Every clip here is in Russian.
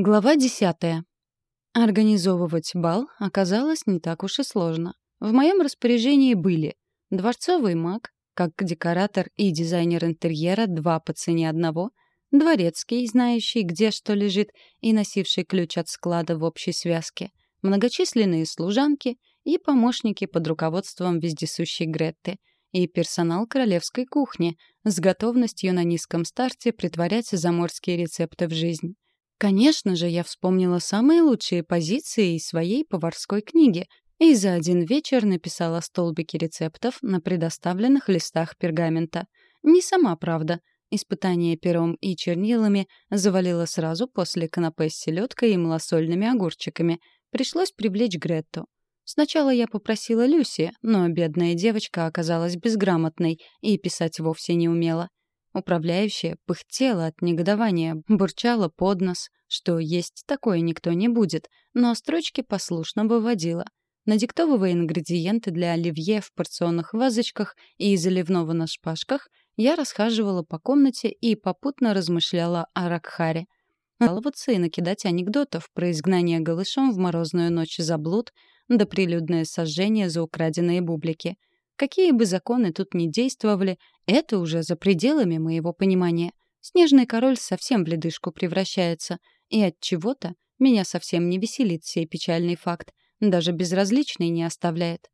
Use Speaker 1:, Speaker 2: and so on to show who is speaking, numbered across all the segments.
Speaker 1: Глава десятая. Организовывать бал оказалось не так уж и сложно. В моем распоряжении были дворцовый маг, как декоратор и дизайнер интерьера, два по цене одного, дворецкий, знающий, где что лежит, и носивший ключ от склада в общей связке, многочисленные служанки и помощники под руководством вездесущей Гретты, и персонал королевской кухни с готовностью на низком старте притворять заморские рецепты в жизнь. Конечно же, я вспомнила самые лучшие позиции из своей поварской книги и за один вечер написала столбики рецептов на предоставленных листах пергамента. Не сама, правда. Испытание пером и чернилами завалило сразу после канапе с селедкой и малосольными огурчиками. Пришлось привлечь Гретту. Сначала я попросила Люси, но бедная девочка оказалась безграмотной и писать вовсе не умела. Управляющая пыхтела от негодования, бурчала под нос, что есть такое никто не будет, но строчки послушно выводила. Надиктовывая ингредиенты для оливье в порционных вазочках и заливного на шпажках, я расхаживала по комнате и попутно размышляла о Ракхаре. Жаловаться и накидать анекдотов про изгнание голышом в морозную ночь за блуд, да прилюдное сожжение за украденные бублики — Какие бы законы тут ни действовали, это уже за пределами моего понимания. Снежный король совсем в ледышку превращается, и от чего-то меня совсем не веселит сей печальный факт, даже безразличный не оставляет.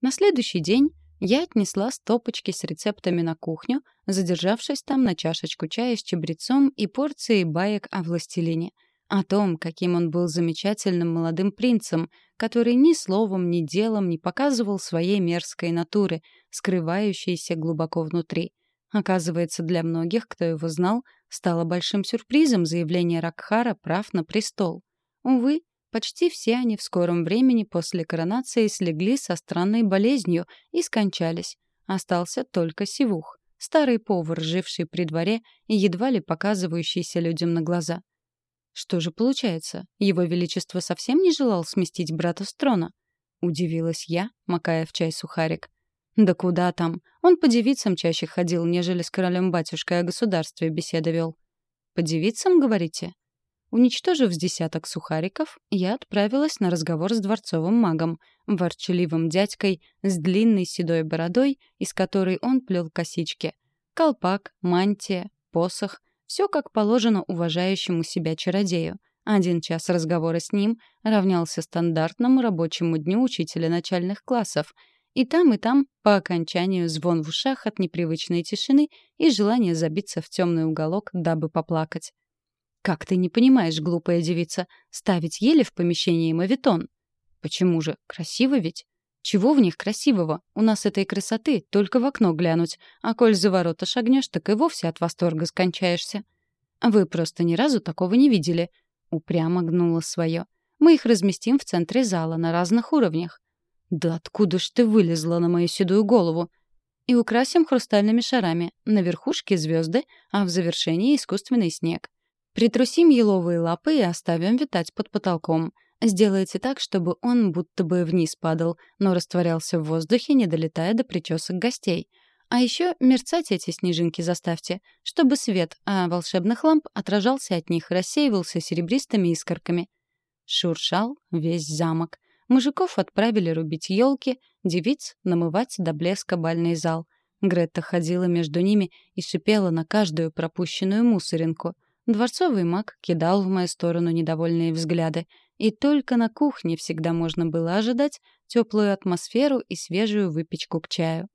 Speaker 1: На следующий день я отнесла стопочки с рецептами на кухню, задержавшись там на чашечку чая с чабрецом и порцией баек о властелине — о том, каким он был замечательным молодым принцем, который ни словом, ни делом не показывал своей мерзкой натуры, скрывающейся глубоко внутри. Оказывается, для многих, кто его знал, стало большим сюрпризом заявление Ракхара прав на престол. Увы, почти все они в скором времени после коронации слегли со странной болезнью и скончались. Остался только Сивух, старый повар, живший при дворе и едва ли показывающийся людям на глаза. Что же получается, его величество совсем не желал сместить брата с трона? Удивилась я, макая в чай сухарик. Да куда там? Он по девицам чаще ходил, нежели с королем-батюшкой о государстве беседы вел. По девицам, говорите? Уничтожив с десяток сухариков, я отправилась на разговор с дворцовым магом, ворчаливым дядькой с длинной седой бородой, из которой он плел косички. Колпак, мантия, посох все как положено уважающему себя чародею. Один час разговора с ним равнялся стандартному рабочему дню учителя начальных классов. И там, и там, по окончанию, звон в ушах от непривычной тишины и желание забиться в темный уголок, дабы поплакать. «Как ты не понимаешь, глупая девица, ставить еле в помещении мавитон?» «Почему же? Красиво ведь?» Чего в них красивого? У нас этой красоты только в окно глянуть, а коль за ворота шагнешь, так и вовсе от восторга скончаешься. Вы просто ни разу такого не видели. Упрямо гнула свое. Мы их разместим в центре зала на разных уровнях. Да откуда ж ты вылезла на мою седую голову? И украсим хрустальными шарами. На верхушке звезды, а в завершении искусственный снег. Притрусим еловые лапы и оставим витать под потолком — Сделайте так, чтобы он будто бы вниз падал, но растворялся в воздухе, не долетая до причесок гостей. А еще мерцать эти снежинки заставьте, чтобы свет а волшебных ламп отражался от них, рассеивался серебристыми искорками. Шуршал весь замок. Мужиков отправили рубить елки, девиц — намывать до блеска бальный зал. Гретта ходила между ними и шипела на каждую пропущенную мусоринку. Дворцовый маг кидал в мою сторону недовольные взгляды — и только на кухне всегда можно было ожидать теплую атмосферу и свежую выпечку к чаю.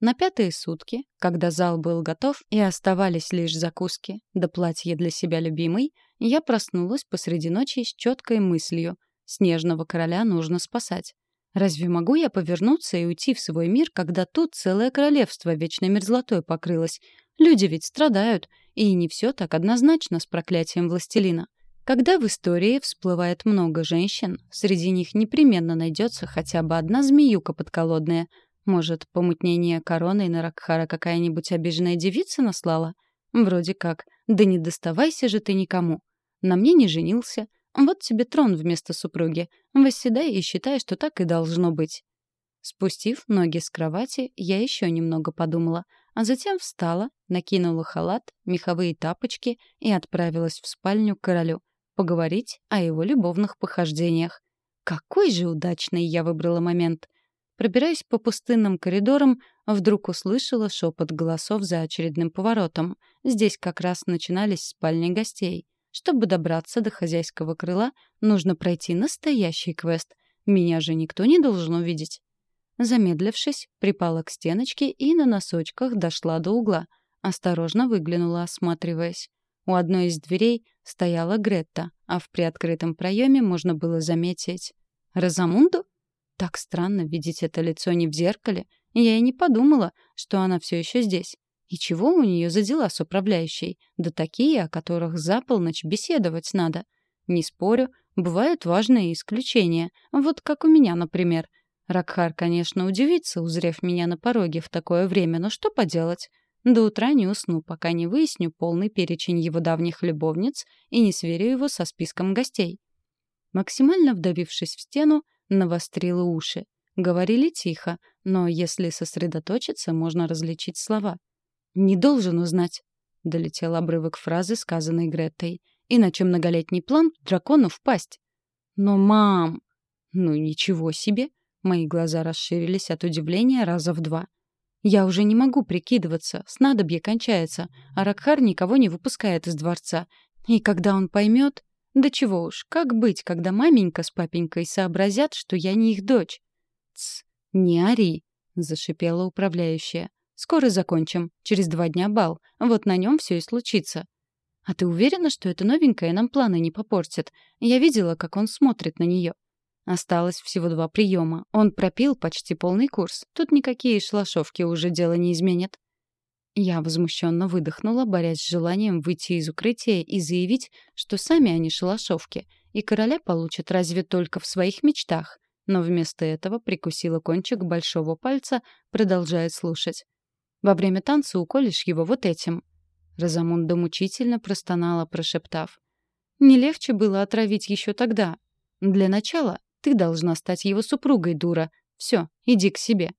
Speaker 1: На пятые сутки, когда зал был готов и оставались лишь закуски да платье для себя любимой, я проснулась посреди ночи с четкой мыслью «Снежного короля нужно спасать». Разве могу я повернуться и уйти в свой мир, когда тут целое королевство вечной мерзлотой покрылось? Люди ведь страдают, и не все так однозначно с проклятием властелина. Когда в истории всплывает много женщин, среди них непременно найдется хотя бы одна змеюка подколодная. Может, помутнение короны на Ракхара какая-нибудь обиженная девица наслала? Вроде как. Да не доставайся же ты никому. На мне не женился. Вот тебе трон вместо супруги. Восседай и считай, что так и должно быть. Спустив ноги с кровати, я еще немного подумала, а затем встала, накинула халат, меховые тапочки и отправилась в спальню к королю. Поговорить о его любовных похождениях. Какой же удачный я выбрала момент. Пробираясь по пустынным коридорам, вдруг услышала шепот голосов за очередным поворотом. Здесь как раз начинались спальни гостей. Чтобы добраться до хозяйского крыла, нужно пройти настоящий квест. Меня же никто не должен увидеть. Замедлившись, припала к стеночке и на носочках дошла до угла. Осторожно выглянула, осматриваясь. У одной из дверей стояла Гретта, а в приоткрытом проеме можно было заметить... Розамунду? Так странно видеть это лицо не в зеркале. Я и не подумала, что она все еще здесь. И чего у нее за дела с управляющей? Да такие, о которых за полночь беседовать надо. Не спорю, бывают важные исключения. Вот как у меня, например. Ракхар, конечно, удивится, узрев меня на пороге в такое время, но что поделать? До утра не усну, пока не выясню полный перечень его давних любовниц и не сверю его со списком гостей. Максимально вдавившись в стену, навострила уши. Говорили тихо, но если сосредоточиться, можно различить слова. «Не должен узнать», — долетел обрывок фразы, сказанной Греттой. «Иначе многолетний план дракону впасть». «Но, мам...» «Ну, ничего себе!» Мои глаза расширились от удивления раза в два. Я уже не могу прикидываться, снадобье кончается, а Ракхар никого не выпускает из дворца. И когда он поймет... Да чего уж, как быть, когда маменька с папенькой сообразят, что я не их дочь? Тсс, не ори, зашипела управляющая. Скоро закончим. Через два дня бал. Вот на нем все и случится. А ты уверена, что эта новенькая нам планы не попортит? Я видела, как он смотрит на нее. Осталось всего два приема. Он пропил почти полный курс. Тут никакие шлашовки уже дело не изменят. Я возмущенно выдохнула, борясь с желанием выйти из укрытия и заявить, что сами они шалашовки, и короля получат разве только в своих мечтах. Но вместо этого прикусила кончик большого пальца, продолжая слушать. «Во время танца уколешь его вот этим». Розамунда мучительно простонала, прошептав. «Не легче было отравить еще тогда. Для начала ты должна стать его супругой, дура. Все, иди к себе».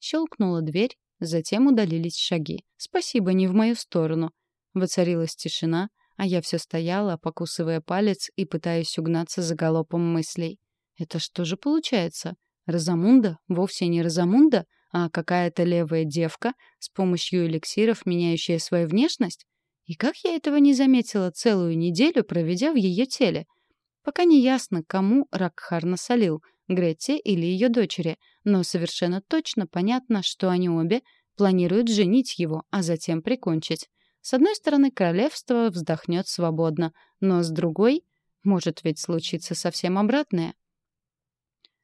Speaker 1: Щелкнула дверь, затем удалились шаги. Спасибо, не в мою сторону. Воцарилась тишина, а я все стояла, покусывая палец и пытаясь угнаться за галопом мыслей. Это что же получается? Розамунда вовсе не Розамунда, а какая-то левая девка, с помощью эликсиров меняющая свою внешность? И как я этого не заметила целую неделю, проведя в ее теле? — Пока не ясно, кому Ракхар насолил, Гретте или ее дочери, но совершенно точно понятно, что они обе планируют женить его, а затем прикончить. С одной стороны, королевство вздохнет свободно, но с другой может ведь случиться совсем обратное.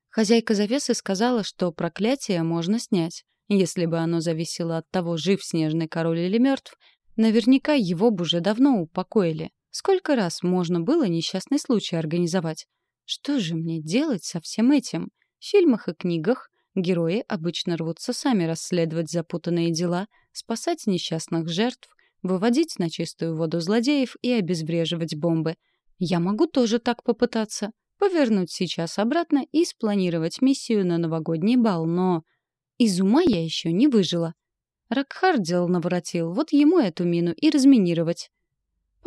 Speaker 1: Хозяйка завесы сказала, что проклятие можно снять. Если бы оно зависело от того, жив снежный король или мертв, наверняка его бы уже давно упокоили. Сколько раз можно было несчастный случай организовать? Что же мне делать со всем этим? В фильмах и книгах герои обычно рвутся сами расследовать запутанные дела, спасать несчастных жертв, выводить на чистую воду злодеев и обезвреживать бомбы. Я могу тоже так попытаться. Повернуть сейчас обратно и спланировать миссию на новогодний бал, но... Из ума я еще не выжила. Ракхар дело наворотил, вот ему эту мину и разминировать.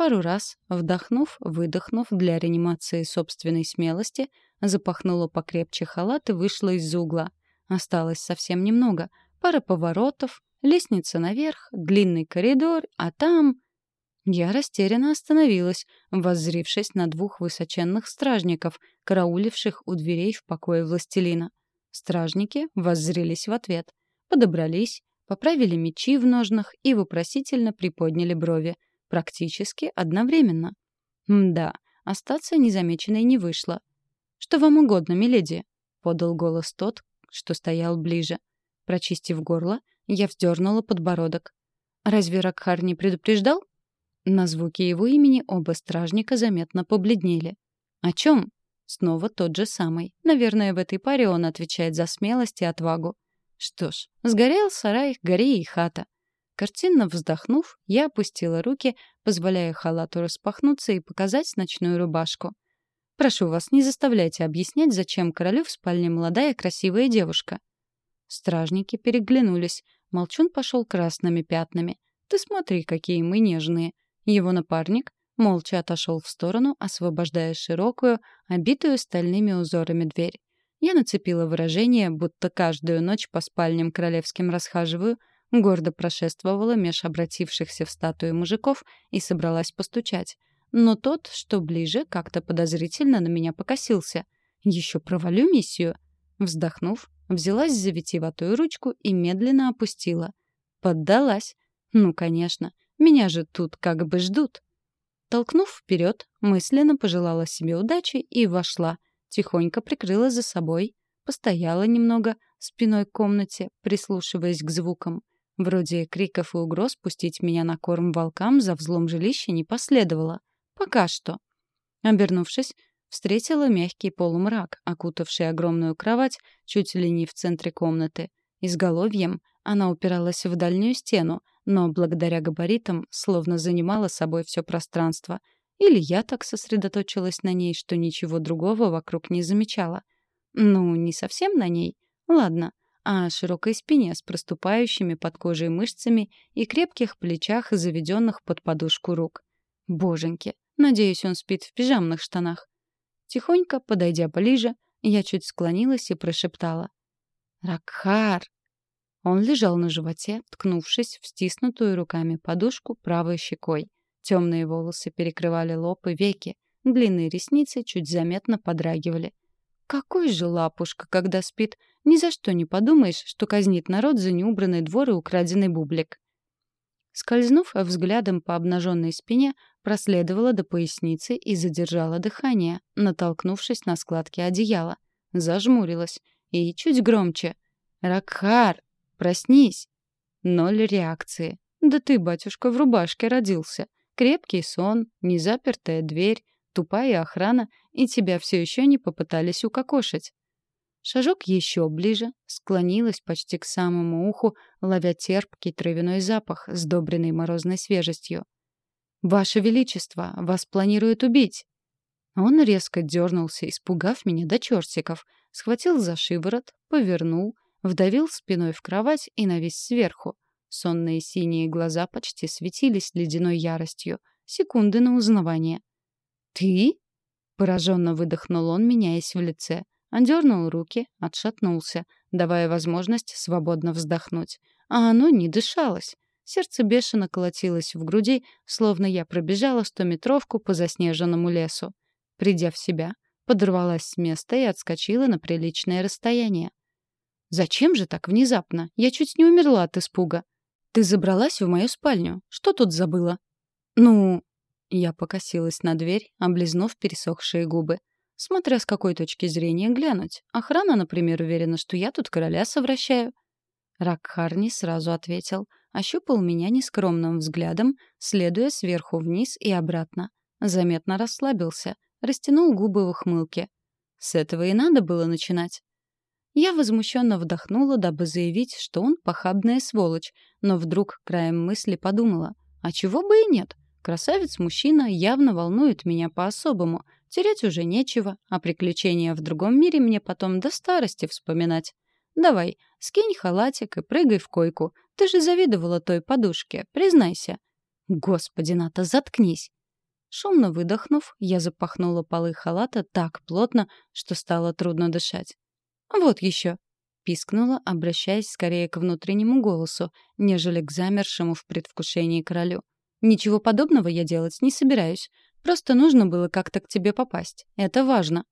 Speaker 1: Пару раз, вдохнув, выдохнув для реанимации собственной смелости, запахнула покрепче халат и вышла из-за угла. Осталось совсем немного. Пара поворотов, лестница наверх, длинный коридор, а там... Я растерянно остановилась, воззрившись на двух высоченных стражников, карауливших у дверей в покое властелина. Стражники воззрелись в ответ, подобрались, поправили мечи в ножнах и вопросительно приподняли брови — Практически одновременно. Мда, остаться незамеченной не вышло. «Что вам угодно, миледи?» — подал голос тот, что стоял ближе. Прочистив горло, я вздернула подбородок. «Разве Ракхар не предупреждал?» На звуки его имени оба стражника заметно побледнели. «О чем?» Снова тот же самый. Наверное, в этой паре он отвечает за смелость и отвагу. Что ж, сгорел сарай, гори и хата. Картинно вздохнув, я опустила руки, позволяя халату распахнуться и показать ночную рубашку. «Прошу вас, не заставляйте объяснять, зачем королю в спальне молодая красивая девушка». Стражники переглянулись. Молчун пошел красными пятнами. «Ты смотри, какие мы нежные». Его напарник молча отошел в сторону, освобождая широкую, обитую стальными узорами дверь. Я нацепила выражение, будто каждую ночь по спальням королевским расхаживаю, гордо прошествовала меж обратившихся в статую мужиков и собралась постучать. Но тот, что ближе, как-то подозрительно на меня покосился. Еще провалю миссию. Вздохнув, взялась за витиеватую ручку и медленно опустила. Поддалась. Ну, конечно, меня же тут как бы ждут. Толкнув вперед, мысленно пожелала себе удачи и вошла. Тихонько прикрыла за собой, постояла немного, спиной к комнате, прислушиваясь к звукам. Вроде криков и угроз пустить меня на корм волкам за взлом жилища не последовало. Пока что. Обернувшись, встретила мягкий полумрак, окутавший огромную кровать чуть ли не в центре комнаты. Изголовьем она упиралась в дальнюю стену, но благодаря габаритам словно занимала собой все пространство. Или я так сосредоточилась на ней, что ничего другого вокруг не замечала. Ну, не совсем на ней. Ладно. А о широкой спине с проступающими под кожей мышцами и крепких плечах, заведенных под подушку рук. Боженьки, надеюсь, он спит в пижамных штанах. Тихонько, подойдя ближе, я чуть склонилась и прошептала. «Ракхар!» Он лежал на животе, ткнувшись в стиснутую руками подушку правой щекой. Темные волосы перекрывали лоб и веки, длинные ресницы чуть заметно подрагивали. Какой же лапушка, когда спит, ни за что не подумаешь, что казнит народ за неубранный двор и украденный бублик. Скользнув взглядом по обнаженной спине, проследовала до поясницы и задержала дыхание, натолкнувшись на складки одеяла. Зажмурилась. И чуть громче. «Ракхар!» Проснись. Ноль реакции. Да ты, батюшка, в рубашке родился. Крепкий сон, незапертая дверь, тупая охрана, и тебя все еще не попытались укокошить. Шажок еще ближе, склонилась почти к самому уху, ловя терпкий травяной запах, сдобренный морозной свежестью. «Ваше Величество, вас планируют убить!» Он резко дернулся, испугав меня до чертиков, схватил за шиворот, повернул, Вдавил спиной в кровать и навис сверху. Сонные синие глаза почти светились ледяной яростью. Секунды на узнавание. «Ты?» — пораженно выдохнул он, меняясь в лице. Отдернул руки, отшатнулся, давая возможность свободно вздохнуть. А оно не дышалось. Сердце бешено колотилось в груди, словно я пробежала стометровку по заснеженному лесу. Придя в себя, подорвалась с места и отскочила на приличное расстояние. «Зачем же так внезапно? Я чуть не умерла от испуга. Ты забралась в мою спальню. Что тут забыла?» «Ну...» Я покосилась на дверь, облизнув пересохшие губы. Смотря с какой точки зрения глянуть. Охрана, например, уверена, что я тут короля совращаю. Ракхар не сразу ответил. Ощупал меня нескромным взглядом, следуя сверху вниз и обратно. Заметно расслабился, растянул губы в ухмылке. С этого и надо было начинать. Я возмущенно вдохнула, дабы заявить, что он похабная сволочь, но вдруг краем мысли подумала, а чего бы и нет. Красавец-мужчина явно волнует меня по-особому. Терять уже нечего, а приключения в другом мире мне потом до старости вспоминать. Давай, скинь халатик и прыгай в койку. Ты же завидовала той подушке, признайся. Господи, Ната, заткнись. Шумно выдохнув, я запахнула полы халата так плотно, что стало трудно дышать. «Вот еще!» — пискнула, обращаясь скорее к внутреннему голосу, нежели к замершему в предвкушении королю. «Ничего подобного я делать не собираюсь. Просто нужно было как-то к тебе попасть. Это важно».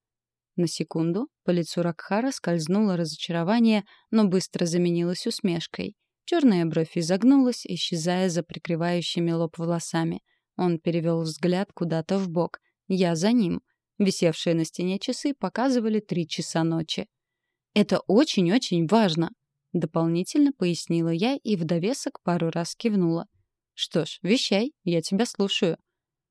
Speaker 1: На секунду по лицу Ракхара скользнуло разочарование, но быстро заменилось усмешкой. Черная бровь изогнулась, исчезая за прикрывающими лоб волосами. Он перевел взгляд куда-то в бок. Я за ним. Висевшие на стене часы показывали три часа ночи. Это очень-очень важно», — дополнительно пояснила я и в довесок пару раз кивнула. «Что ж, вещай, я тебя слушаю».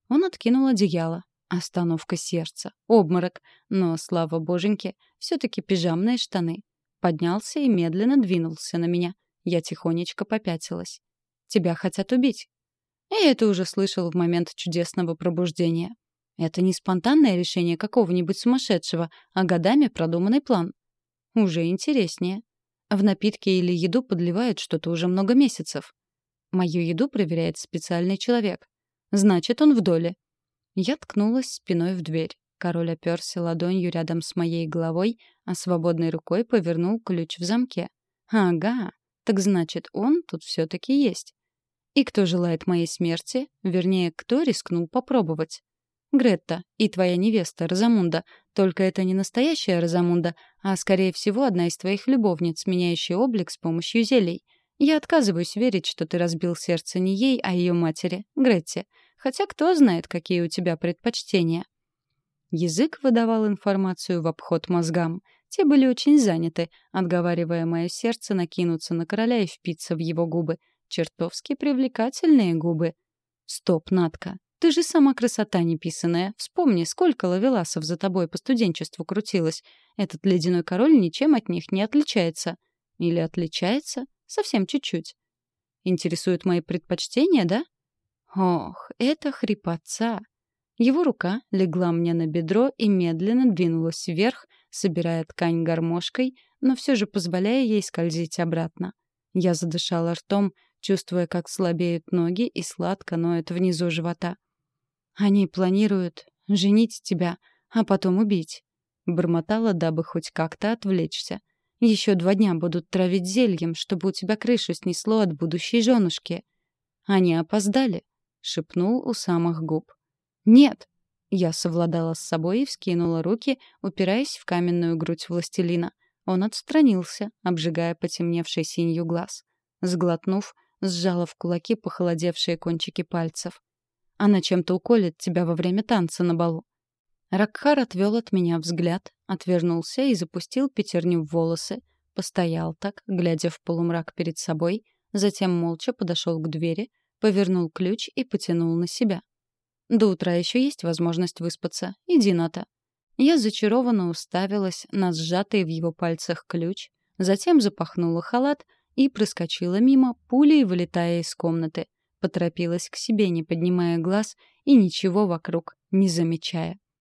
Speaker 1: Он откинул одеяло. Остановка сердца, обморок, но, слава боженьке, все-таки пижамные штаны. Поднялся и медленно двинулся на меня. Я тихонечко попятилась. «Тебя хотят убить». Я это уже слышал в момент чудесного пробуждения. Это не спонтанное решение какого-нибудь сумасшедшего, а годами продуманный план. Уже интереснее. В напитки или еду подливают что-то уже много месяцев. Мою еду проверяет специальный человек. Значит, он в доле. Я ткнулась спиной в дверь. Король оперся ладонью рядом с моей головой, а свободной рукой повернул ключ в замке. «Ага, так значит, он тут все-таки есть. И кто желает моей смерти? Вернее, кто рискнул попробовать? Гретта и твоя невеста Розамунда. Только это не настоящая Розамунда, а, скорее всего, одна из твоих любовниц, меняющая облик с помощью зелий. Я отказываюсь верить, что ты разбил сердце не ей, а ее матери, Гретте. Хотя кто знает, какие у тебя предпочтения. Язык выдавал информацию в обход мозгам. Те были очень заняты, отговаривая мое сердце накинуться на короля и впиться в его губы. Чертовски привлекательные губы. Стоп, Натка, ты же сама красота неписанная. Вспомни, сколько лавеласов за тобой по студенчеству крутилось. Этот ледяной король ничем от них не отличается. Или отличается? Совсем чуть-чуть. Интересуют мои предпочтения, да? Ох, это хрипотца. Его рука легла мне на бедро и медленно двинулась вверх, собирая ткань гармошкой, но все же позволяя ей скользить обратно. Я задышала ртом, чувствуя, как слабеют ноги и сладко ноет внизу живота. «Они планируют женить тебя, а потом убить», — бормотала, дабы хоть как-то отвлечься. «Еще два дня будут травить зельем, чтобы у тебя крышу снесло от будущей женушки». «Они опоздали», — шепнул у самых губ. «Нет!» Я совладала с собой и вскинула руки, упираясь в каменную грудь властелина. Он отстранился, обжигая потемневший синью глаз. Сглотнув, сжала в кулаки похолодевшие кончики пальцев. «Она чем-то уколет тебя во время танца на балу». Ракхар отвел от меня взгляд, отвернулся и запустил пятерню в волосы. Постоял так, глядя в полумрак перед собой, затем молча подошел к двери, повернул ключ и потянул на себя. До утра еще есть возможность выспаться. Иди, Ната». Я зачарованно уставилась на сжатый в его пальцах ключ, затем запахнула халат и проскочила мимо, пулей вылетая из комнаты. Поторопилась к себе, не поднимая глаз и ничего вокруг не замечая.